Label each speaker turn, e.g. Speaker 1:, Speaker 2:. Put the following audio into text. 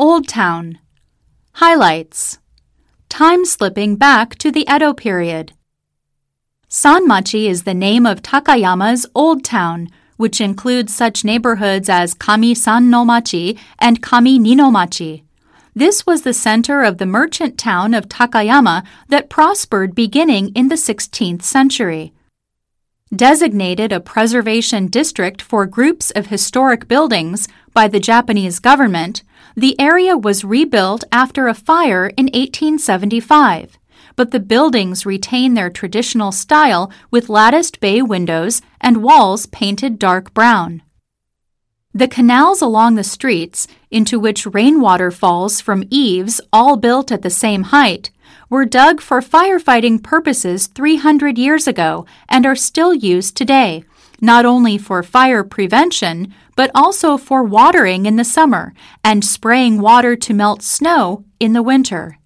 Speaker 1: Old Town. Highlights Time slipping back to the Edo period. Sanmachi is the name of Takayama's Old Town, which includes such neighborhoods as Kami San no Machi and Kami Nino Machi. This was the center of the merchant town of Takayama that prospered beginning in the 16th century. Designated a preservation district for groups of historic buildings by the Japanese government, the area was rebuilt after a fire in 1875 but the buildings retain their traditional style with latticed bay windows and walls painted dark brown. The canals along the streets, into which rainwater falls from eaves all built at the same height, were dug for firefighting purposes 300 years ago and are still used today, not only for fire prevention, but also for watering in the summer and spraying water to melt snow in the winter.